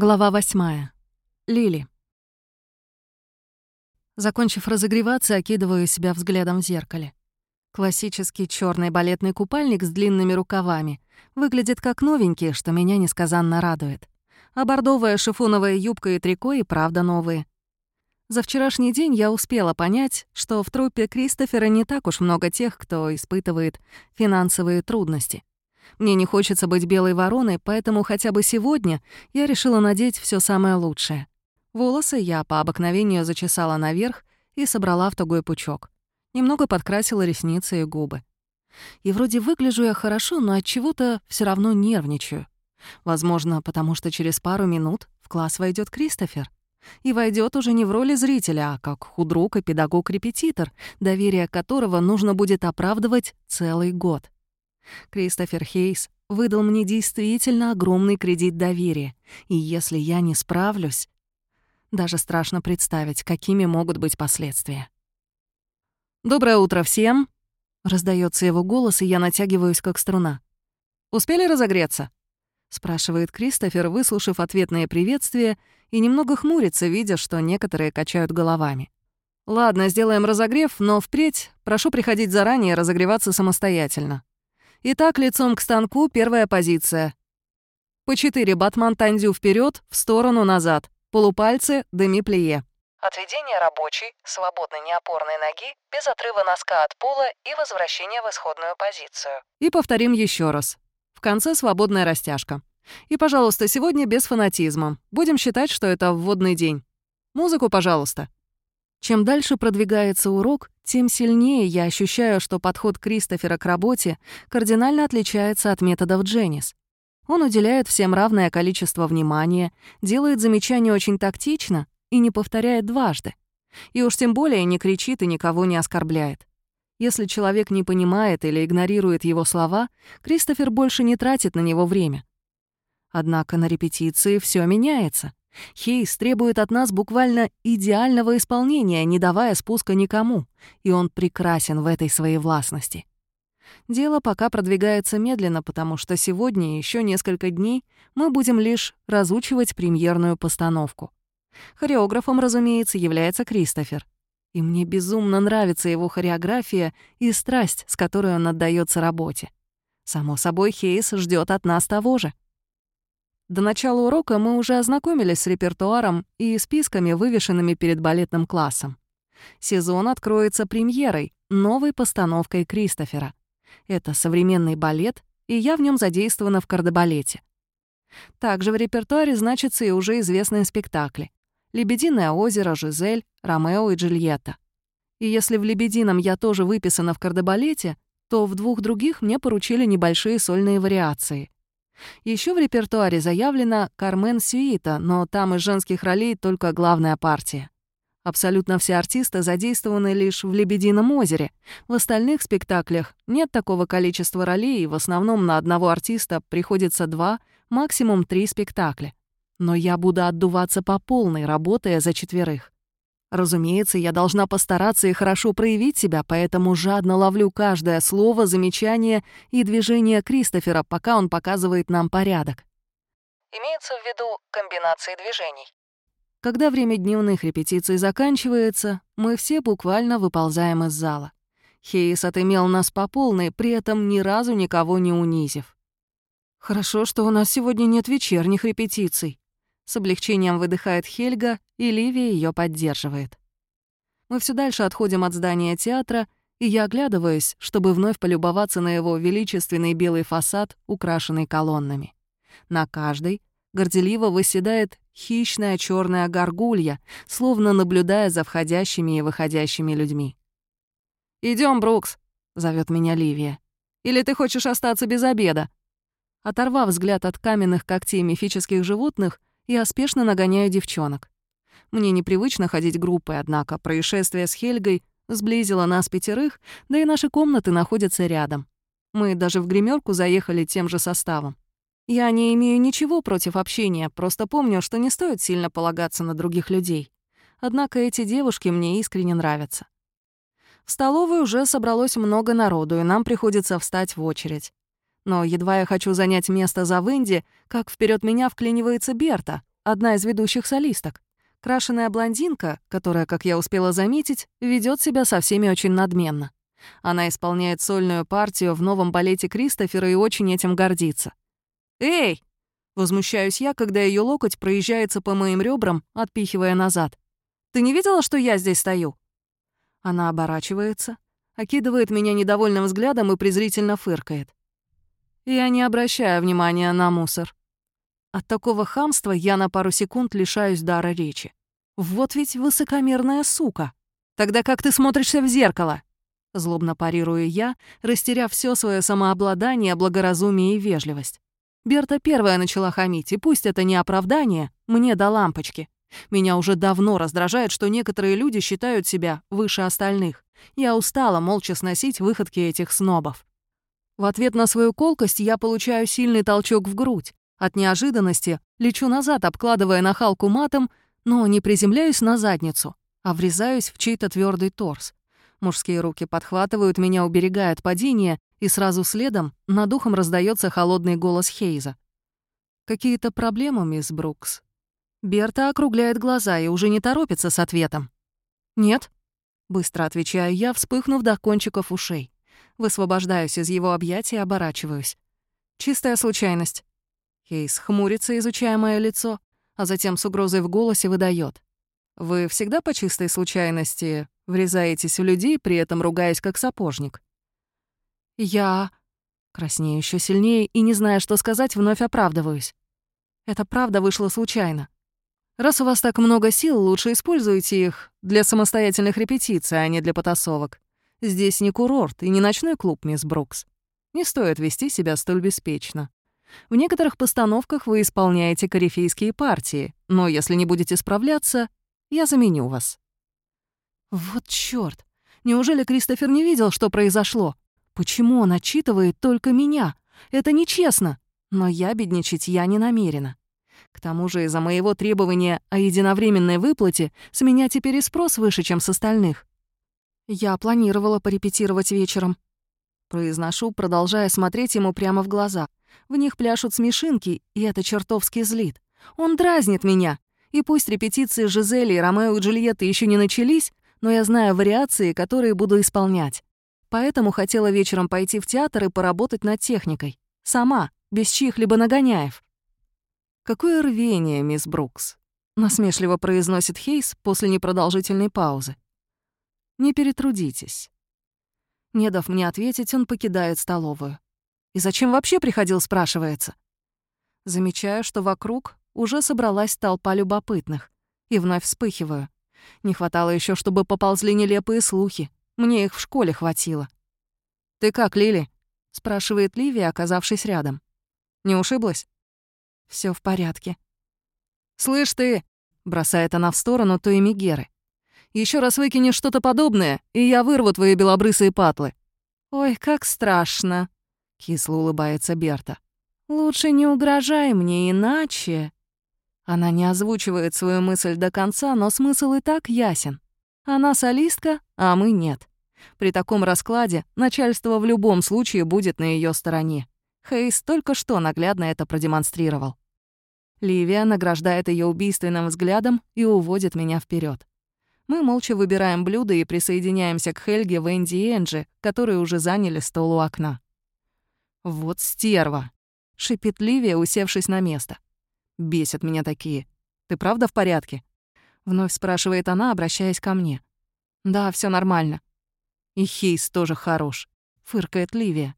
Глава восьмая. Лили. Закончив разогреваться, окидываю себя взглядом в зеркале. Классический черный балетный купальник с длинными рукавами выглядит как новенький, что меня несказанно радует. А бордовая шифоновая юбка и трико и правда новые. За вчерашний день я успела понять, что в труппе Кристофера не так уж много тех, кто испытывает финансовые трудности. Мне не хочется быть белой вороной, поэтому хотя бы сегодня я решила надеть все самое лучшее. Волосы я по обыкновению зачесала наверх и собрала в тугой пучок. Немного подкрасила ресницы и губы. И вроде выгляжу я хорошо, но от чего-то все равно нервничаю. Возможно, потому что через пару минут в класс войдет Кристофер. И войдет уже не в роли зрителя, а как худрук и педагог-репетитор, доверие которого нужно будет оправдывать целый год. Кристофер Хейс выдал мне действительно огромный кредит доверия, и если я не справлюсь, даже страшно представить, какими могут быть последствия. «Доброе утро всем!» — раздается его голос, и я натягиваюсь как струна. «Успели разогреться?» — спрашивает Кристофер, выслушав ответное приветствие, и немного хмурится, видя, что некоторые качают головами. «Ладно, сделаем разогрев, но впредь прошу приходить заранее разогреваться самостоятельно. Итак, лицом к станку первая позиция. По четыре батман тандю вперед, в сторону, назад. Полупальцы, деми-плие. Отведение рабочей, свободной неопорной ноги, без отрыва носка от пола и возвращение в исходную позицию. И повторим еще раз. В конце свободная растяжка. И, пожалуйста, сегодня без фанатизма. Будем считать, что это вводный день. Музыку, пожалуйста. Чем дальше продвигается урок, тем сильнее я ощущаю, что подход Кристофера к работе кардинально отличается от методов Дженнис. Он уделяет всем равное количество внимания, делает замечания очень тактично и не повторяет дважды. И уж тем более не кричит и никого не оскорбляет. Если человек не понимает или игнорирует его слова, Кристофер больше не тратит на него время. Однако на репетиции все меняется. Хейс требует от нас буквально идеального исполнения, не давая спуска никому, и он прекрасен в этой своей властности. Дело пока продвигается медленно, потому что сегодня и еще несколько дней мы будем лишь разучивать премьерную постановку. Хореографом, разумеется, является Кристофер. И мне безумно нравится его хореография и страсть, с которой он отдается работе. Само собой, Хейс ждет от нас того же — до начала урока мы уже ознакомились с репертуаром и списками, вывешенными перед балетным классом. Сезон откроется премьерой, новой постановкой Кристофера. Это современный балет, и я в нем задействована в кардебалете. Также в репертуаре значатся и уже известные спектакли. «Лебединое озеро», «Жизель», «Ромео и Джульетта». И если в «Лебедином» я тоже выписана в кардебалете, то в двух других мне поручили небольшие сольные вариации — еще в репертуаре заявлена «Кармен Сюита», но там из женских ролей только главная партия. Абсолютно все артисты задействованы лишь в «Лебедином озере». В остальных спектаклях нет такого количества ролей, и в основном на одного артиста приходится два, максимум три спектакля. Но я буду отдуваться по полной, работая за четверых. Разумеется, я должна постараться и хорошо проявить себя, поэтому жадно ловлю каждое слово, замечание и движение Кристофера, пока он показывает нам порядок. Имеется в виду комбинации движений. Когда время дневных репетиций заканчивается, мы все буквально выползаем из зала. Хейс отымел нас по полной, при этом ни разу никого не унизив. «Хорошо, что у нас сегодня нет вечерних репетиций», с облегчением выдыхает Хельга, и Ливия ее поддерживает. Мы все дальше отходим от здания театра, и я оглядываюсь, чтобы вновь полюбоваться на его величественный белый фасад, украшенный колоннами. На каждой горделиво выседает хищная черная горгулья, словно наблюдая за входящими и выходящими людьми. Идем, Брукс», — зовет меня Ливия. «Или ты хочешь остаться без обеда?» Оторвав взгляд от каменных когтей мифических животных, я спешно нагоняю девчонок. Мне непривычно ходить группой, однако происшествие с Хельгой сблизило нас пятерых, да и наши комнаты находятся рядом. Мы даже в гримерку заехали тем же составом. Я не имею ничего против общения, просто помню, что не стоит сильно полагаться на других людей. Однако эти девушки мне искренне нравятся. В столовой уже собралось много народу, и нам приходится встать в очередь. Но едва я хочу занять место за Венди, как вперед меня вклинивается Берта, одна из ведущих солисток. Крашеная блондинка, которая, как я успела заметить, ведет себя со всеми очень надменно. Она исполняет сольную партию в новом балете Кристофера и очень этим гордится. «Эй!» — возмущаюсь я, когда ее локоть проезжается по моим ребрам, отпихивая назад. «Ты не видела, что я здесь стою?» Она оборачивается, окидывает меня недовольным взглядом и презрительно фыркает. Я не обращаю внимания на мусор. От такого хамства я на пару секунд лишаюсь дара речи. Вот ведь высокомерная сука. Тогда как ты смотришься в зеркало? Злобно парирую я, растеряв все свое самообладание, благоразумие и вежливость. Берта первая начала хамить, и пусть это не оправдание, мне до лампочки. Меня уже давно раздражает, что некоторые люди считают себя выше остальных. Я устала молча сносить выходки этих снобов. В ответ на свою колкость я получаю сильный толчок в грудь. От неожиданности лечу назад, обкладывая нахалку матом, но не приземляюсь на задницу, а врезаюсь в чей-то твердый торс. Мужские руки подхватывают меня, уберегая от падения, и сразу следом над ухом раздается холодный голос Хейза. «Какие-то проблемы, мисс Брукс?» Берта округляет глаза и уже не торопится с ответом. «Нет», — быстро отвечаю я, вспыхнув до кончиков ушей. Высвобождаюсь из его объятий и оборачиваюсь. Чистая случайность. Кейс хмурится, изучая мое лицо, а затем с угрозой в голосе выдает: «Вы всегда по чистой случайности врезаетесь в людей, при этом ругаясь как сапожник?» «Я...» Краснею еще сильнее и, не зная, что сказать, вновь оправдываюсь. Это правда вышло случайно. Раз у вас так много сил, лучше используйте их для самостоятельных репетиций, а не для потасовок. Здесь не курорт и не ночной клуб, мисс Брукс. Не стоит вести себя столь беспечно. В некоторых постановках вы исполняете корифейские партии, но если не будете справляться, я заменю вас». Вот чёрт! Неужели Кристофер не видел, что произошло? Почему он отчитывает только меня? Это нечестно. Но я бедничать я не намерена. К тому же из-за моего требования о единовременной выплате с меня теперь и спрос выше, чем с остальных. Я планировала порепетировать вечером. Произношу, продолжая смотреть ему прямо в глаза. В них пляшут смешинки, и это чертовски злит. Он дразнит меня. И пусть репетиции Жизели и Ромео и Джульетты еще не начались, но я знаю вариации, которые буду исполнять. Поэтому хотела вечером пойти в театр и поработать над техникой. Сама, без чьих-либо нагоняев. «Какое рвение, мисс Брукс», — насмешливо произносит Хейс после непродолжительной паузы. Не перетрудитесь». Не дав мне ответить, он покидает столовую. «И зачем вообще приходил?» — спрашивается. Замечаю, что вокруг уже собралась толпа любопытных. И вновь вспыхиваю. Не хватало еще, чтобы поползли нелепые слухи. Мне их в школе хватило. «Ты как, Лили?» — спрашивает Ливия, оказавшись рядом. «Не ушиблась?» Все в порядке». «Слышь ты!» — бросает она в сторону той Мегеры. Еще раз выкинешь что-то подобное, и я вырву твои белобрысые патлы». «Ой, как страшно», — кисло улыбается Берта. «Лучше не угрожай мне, иначе...» Она не озвучивает свою мысль до конца, но смысл и так ясен. Она солистка, а мы нет. При таком раскладе начальство в любом случае будет на ее стороне. Хейс только что наглядно это продемонстрировал. Ливия награждает ее убийственным взглядом и уводит меня вперед. Мы молча выбираем блюда и присоединяемся к Хельге, Венди и Энджи, которые уже заняли стол у окна. «Вот стерва!» — шипит Ливия, усевшись на место. «Бесят меня такие. Ты правда в порядке?» Вновь спрашивает она, обращаясь ко мне. «Да, все нормально». «И Хейс тоже хорош», — фыркает Ливия.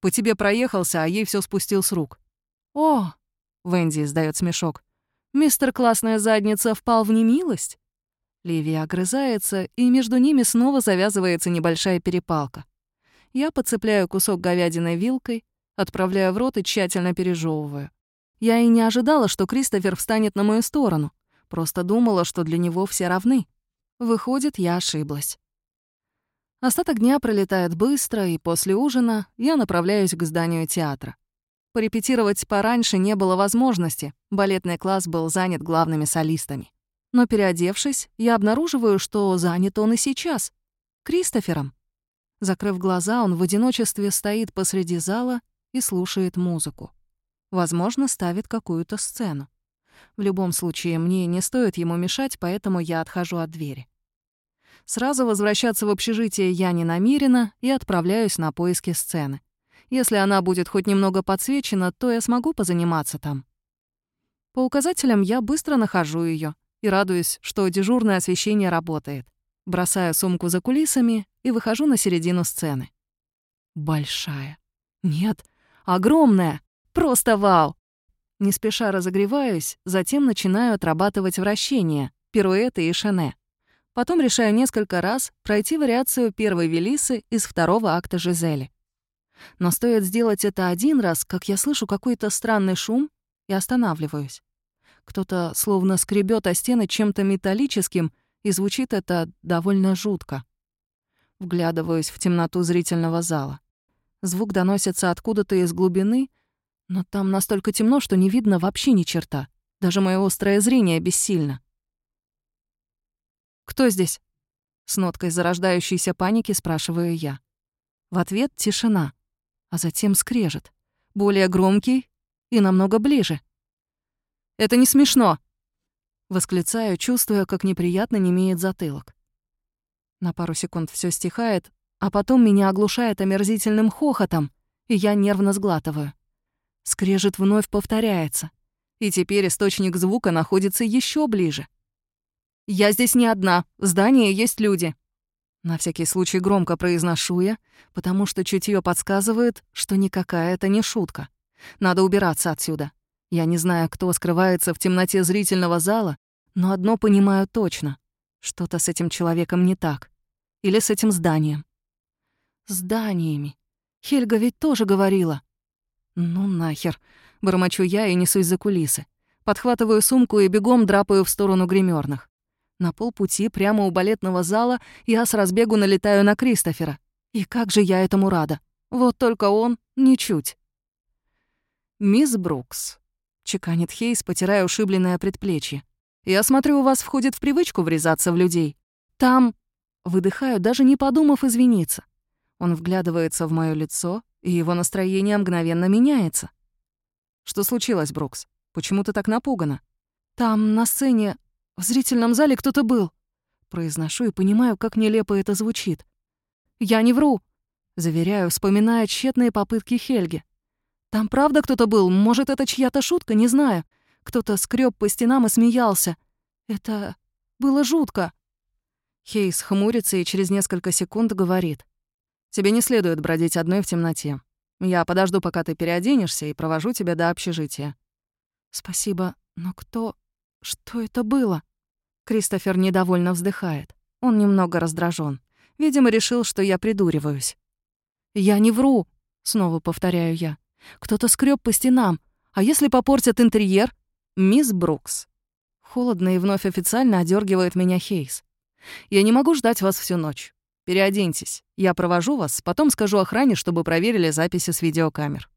«По тебе проехался, а ей все спустил с рук». «О!» — Венди издает смешок. «Мистер Классная Задница впал в немилость?» Ливия огрызается, и между ними снова завязывается небольшая перепалка. Я подцепляю кусок говядины вилкой, отправляю в рот и тщательно пережевываю. Я и не ожидала, что Кристофер встанет на мою сторону. Просто думала, что для него все равны. Выходит, я ошиблась. Остаток дня пролетает быстро, и после ужина я направляюсь к зданию театра. Порепетировать пораньше не было возможности, балетный класс был занят главными солистами. Но переодевшись, я обнаруживаю, что занят он и сейчас. Кристофером. Закрыв глаза, он в одиночестве стоит посреди зала и слушает музыку. Возможно, ставит какую-то сцену. В любом случае, мне не стоит ему мешать, поэтому я отхожу от двери. Сразу возвращаться в общежитие я не намерена и отправляюсь на поиски сцены. Если она будет хоть немного подсвечена, то я смогу позаниматься там. По указателям я быстро нахожу ее и радуюсь, что дежурное освещение работает. Бросаю сумку за кулисами и выхожу на середину сцены. Большая. Нет, огромная. Просто вау. Не спеша разогреваюсь, затем начинаю отрабатывать вращения, пируэты и шене. Потом решаю несколько раз пройти вариацию первой Велисы из второго акта Жизели. Но стоит сделать это один раз, как я слышу какой-то странный шум и останавливаюсь. Кто-то словно скребет о стены чем-то металлическим, и звучит это довольно жутко. Вглядываюсь в темноту зрительного зала. Звук доносится откуда-то из глубины, но там настолько темно, что не видно вообще ни черта. Даже мое острое зрение бессильно. «Кто здесь?» С ноткой зарождающейся паники спрашиваю я. В ответ тишина, а затем скрежет. Более громкий и намного ближе. «Это не смешно!» Восклицаю, чувствуя, как неприятно немеет затылок. На пару секунд все стихает, а потом меня оглушает омерзительным хохотом, и я нервно сглатываю. Скрежет вновь повторяется, и теперь источник звука находится еще ближе. «Я здесь не одна, в здании есть люди». На всякий случай громко произношу я, потому что чутье подсказывает, что никакая это не шутка. Надо убираться отсюда. Я не знаю, кто скрывается в темноте зрительного зала, но одно понимаю точно. Что-то с этим человеком не так. Или с этим зданием. Зданиями. Хельга ведь тоже говорила. Ну нахер. Бормочу я и несусь за кулисы. Подхватываю сумку и бегом драпаю в сторону гримерных. На полпути, прямо у балетного зала, я с разбегу налетаю на Кристофера. И как же я этому рада. Вот только он — ничуть. «Мисс Брукс», — чеканит Хейс, потирая ушибленное предплечье. «Я смотрю, у вас входит в привычку врезаться в людей. Там...» Выдыхаю, даже не подумав извиниться. Он вглядывается в моё лицо, и его настроение мгновенно меняется. «Что случилось, Брукс? Почему ты так напугана?» «Там, на сцене, в зрительном зале кто-то был. Произношу и понимаю, как нелепо это звучит. Я не вру. Заверяю, вспоминая тщетные попытки Хельги. Там правда кто-то был? Может, это чья-то шутка? Не знаю. Кто-то скреб по стенам и смеялся. Это было жутко. Хейс хмурится и через несколько секунд говорит. «Тебе не следует бродить одной в темноте. Я подожду, пока ты переоденешься, и провожу тебя до общежития». «Спасибо, но кто...» Что это было? Кристофер недовольно вздыхает. Он немного раздражен. Видимо, решил, что я придуриваюсь. «Я не вру», — снова повторяю я. «Кто-то скреб по стенам. А если попортят интерьер?» «Мисс Брукс». Холодно и вновь официально одергивает меня Хейс. «Я не могу ждать вас всю ночь. Переоденьтесь. Я провожу вас, потом скажу охране, чтобы проверили записи с видеокамер».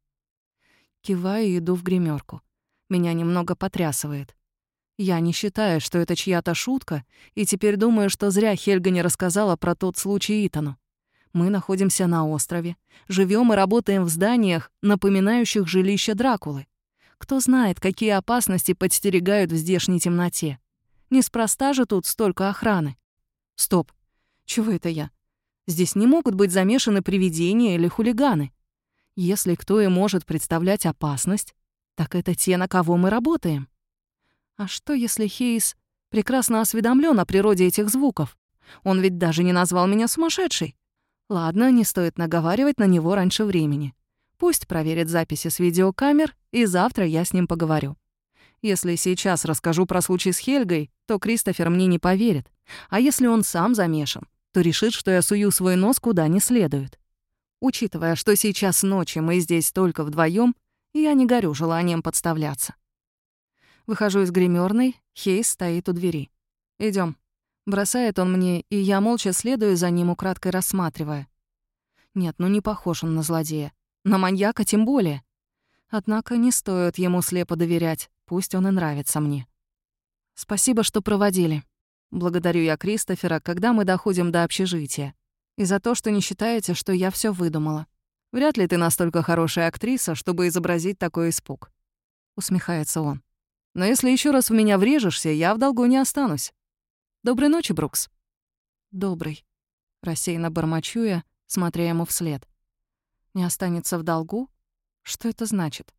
Киваю и иду в гримерку. Меня немного потрясывает. Я не считаю, что это чья-то шутка, и теперь думаю, что зря Хельга не рассказала про тот случай Итану. Мы находимся на острове, живем и работаем в зданиях, напоминающих жилище Дракулы. Кто знает, какие опасности подстерегают в здешней темноте. Неспроста же тут столько охраны. Стоп. Чего это я? Здесь не могут быть замешаны привидения или хулиганы. Если кто и может представлять опасность, так это те, на кого мы работаем. А что, если Хейс прекрасно осведомлен о природе этих звуков? Он ведь даже не назвал меня сумасшедшей. Ладно, не стоит наговаривать на него раньше времени. Пусть проверит записи с видеокамер, и завтра я с ним поговорю. Если сейчас расскажу про случай с Хельгой, то Кристофер мне не поверит. А если он сам замешан, то решит, что я сую свой нос куда не следует. Учитывая, что сейчас ночью мы здесь только вдвоем, я не горю желанием подставляться. Выхожу из гримерной, Хейс стоит у двери. Идем. Бросает он мне, и я молча следую за ним, украдкой рассматривая. Нет, ну не похож он на злодея. На маньяка тем более. Однако не стоит ему слепо доверять, пусть он и нравится мне. Спасибо, что проводили. Благодарю я Кристофера, когда мы доходим до общежития. И за то, что не считаете, что я все выдумала. Вряд ли ты настолько хорошая актриса, чтобы изобразить такой испуг. Усмехается он. Но если еще раз в меня врежешься, я в долгу не останусь. Доброй ночи, Брукс». «Добрый», — рассеянно бормочу смотря ему вслед. «Не останется в долгу? Что это значит?»